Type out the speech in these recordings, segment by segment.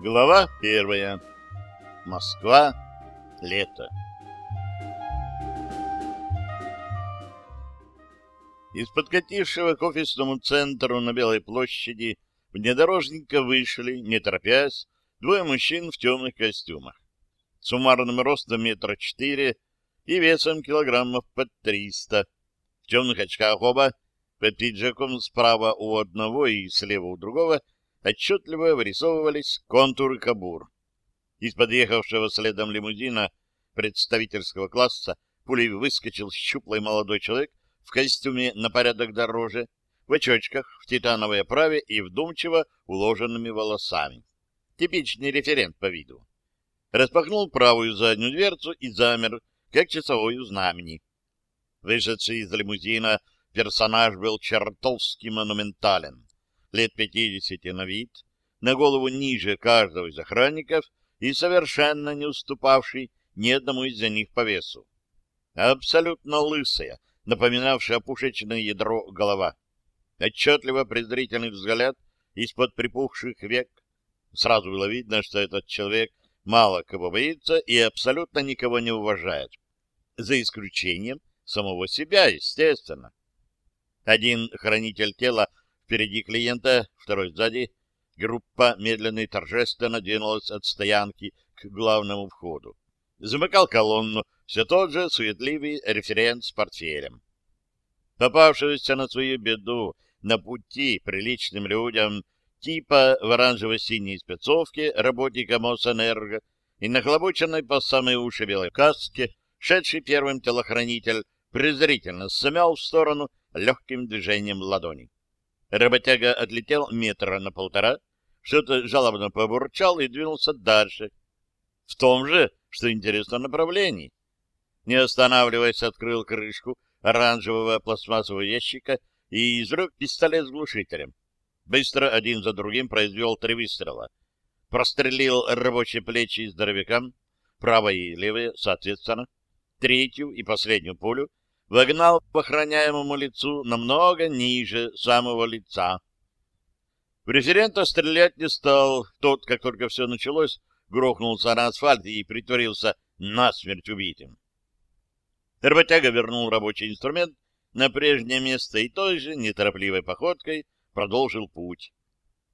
Глава первая. Москва. Лето. Из подкатившего к офисному центру на Белой площади внедорожника вышли, не торопясь, двое мужчин в темных костюмах. Суммарным ростом метра четыре и весом килограммов под триста. В темных очках оба, под пиджаком справа у одного и слева у другого — отчетливо вырисовывались контуры кабур. Из подъехавшего следом лимузина представительского класса пулей выскочил щуплый молодой человек в костюме на порядок дороже, в очочках, в титановой оправе и вдумчиво уложенными волосами. Типичный референт по виду. Распахнул правую заднюю дверцу и замер, как часовой у знамени. Вышедший из лимузина персонаж был чертовски монументален лет пятидесяти на вид, на голову ниже каждого из охранников и совершенно не уступавший ни одному из них по весу. Абсолютно лысая, напоминавшая опушечное ядро голова. Отчетливо презрительный взгляд из-под припухших век. Сразу было видно, что этот человек мало кого боится и абсолютно никого не уважает. За исключением самого себя, естественно. Один хранитель тела Впереди клиента, второй сзади. Группа медленно и торжественно двинулась от стоянки к главному входу. Замыкал колонну все тот же суетливый референт с портфелем. Попавшегося на свою беду на пути приличным людям типа в оранжево-синей спецовке работника Мосэнерго и нахлобученной по самые уши белой каске, шедший первым телохранитель презрительно смял в сторону легким движением ладони. Работяга отлетел метра на полтора, что-то жалобно побурчал и двинулся дальше. В том же, что интересно, направлении. Не останавливаясь, открыл крышку оранжевого пластмассового ящика и изрек пистолет с глушителем. Быстро один за другим произвел три выстрела. Прострелил рабочие плечи здоровякам, правое и левое, соответственно. Третью и последнюю пулю вогнал по охраняемому лицу намного ниже самого лица. В референта стрелять не стал. Тот, как только все началось, грохнулся на асфальт и притворился насмерть убитым. Работяга вернул рабочий инструмент на прежнее место и той же неторопливой походкой продолжил путь.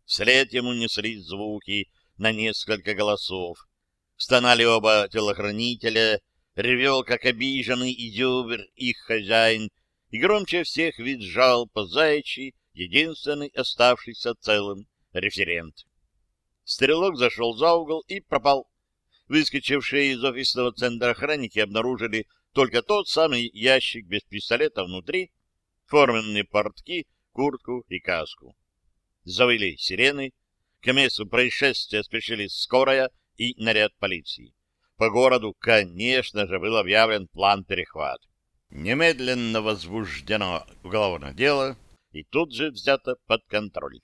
Вслед ему неслись звуки на несколько голосов. Стонали оба телохранителя, ревел, как обиженный изюбр их хозяин, и громче всех визжал по заячьи единственный оставшийся целым референт. Стрелок зашел за угол и пропал. Выскочившие из офисного центра охранники обнаружили только тот самый ящик без пистолета внутри, форменные портки, куртку и каску. Завыли сирены, к месту происшествия спешили скорая и наряд полиции по городу, конечно же, был объявлен план перехват. Немедленно возбуждено уголовное дело и тут же взято под контроль.